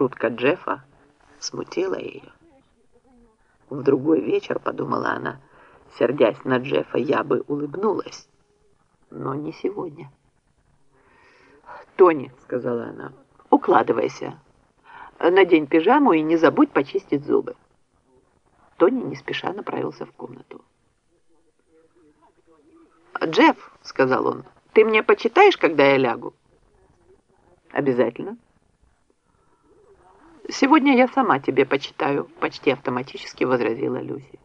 Шутка Джеффа смутила ее. В другой вечер, подумала она, сердясь на Джеффа, я бы улыбнулась. Но не сегодня. «Тони», — сказала она, — «укладывайся. Надень пижаму и не забудь почистить зубы». Тони не спеша направился в комнату. «Джефф», — сказал он, — «ты мне почитаешь, когда я лягу?» «Обязательно». «Сегодня я сама тебе почитаю», — почти автоматически возразила Люси.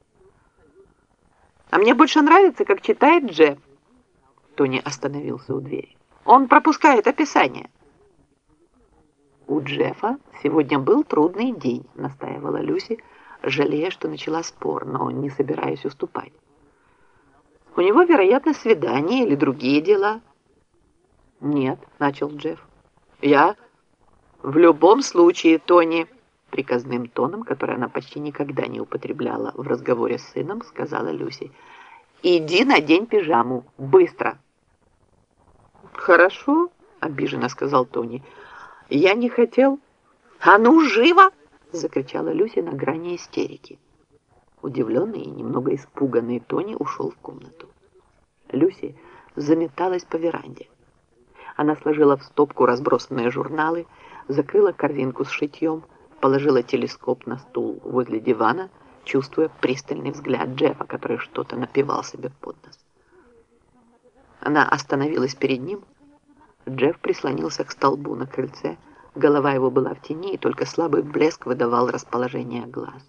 «А мне больше нравится, как читает Джефф». Тони остановился у двери. «Он пропускает описание». «У Джеффа сегодня был трудный день», — настаивала Люси, жалея, что начала спор, но не собираясь уступать. «У него, вероятно, свидание или другие дела». «Нет», — начал Джефф. «Я «В любом случае, Тони», приказным тоном, который она почти никогда не употребляла в разговоре с сыном, сказала Люси, «иди надень пижаму, быстро». «Хорошо», — обиженно сказал Тони, «я не хотел». «А ну, живо!» — закричала Люси на грани истерики. Удивленный и немного испуганный Тони ушел в комнату. Люси заметалась по веранде. Она сложила в стопку разбросанные журналы, закрыла корзинку с шитьем, положила телескоп на стул возле дивана, чувствуя пристальный взгляд Джеффа, который что-то напевал себе под нос. Она остановилась перед ним. Джефф прислонился к столбу на крыльце. Голова его была в тени, и только слабый блеск выдавал расположение глаз.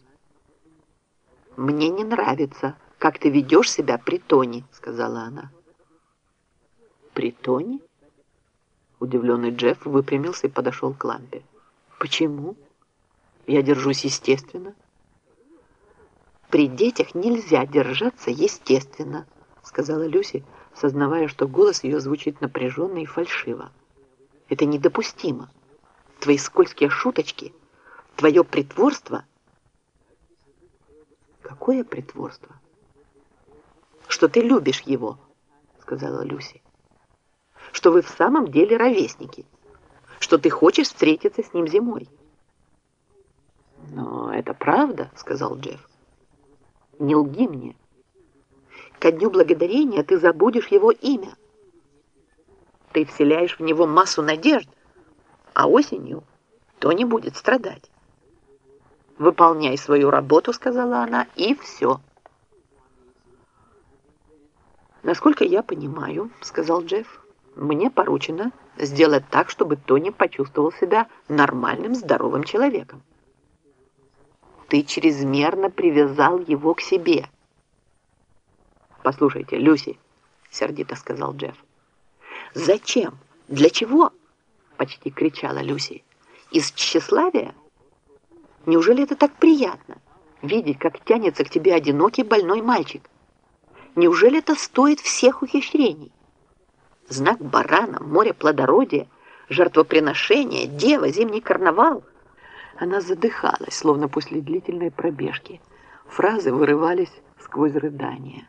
«Мне не нравится, как ты ведешь себя при Тоне», — сказала она. «При Тоне?» Удивленный Джефф выпрямился и подошел к лампе. «Почему? Я держусь естественно». «При детях нельзя держаться естественно», сказала Люси, сознавая, что голос ее звучит напряженно и фальшиво. «Это недопустимо. Твои скользкие шуточки, твое притворство...» «Какое притворство?» «Что ты любишь его», сказала Люси что вы в самом деле ровесники, что ты хочешь встретиться с ним зимой. «Но это правда», — сказал Джефф. «Не лги мне. Ко дню благодарения ты забудешь его имя. Ты вселяешь в него массу надежд, а осенью то не будет страдать. Выполняй свою работу, сказала она, и все. Насколько я понимаю, сказал Джефф, мне поручено сделать так, чтобы Тони почувствовал себя нормальным, здоровым человеком. Ты чрезмерно привязал его к себе. Послушайте, Люси, сердито сказал Джефф. Зачем? Для чего? Почти кричала Люси. Из тщеславия? Неужели это так приятно? Видеть, как тянется к тебе одинокий больной мальчик? Неужели это стоит всех ухищрений? Знак барана, море плодородия, жертвоприношение, дева, зимний карнавал. Она задыхалась, словно после длительной пробежки. Фразы вырывались сквозь рыдания.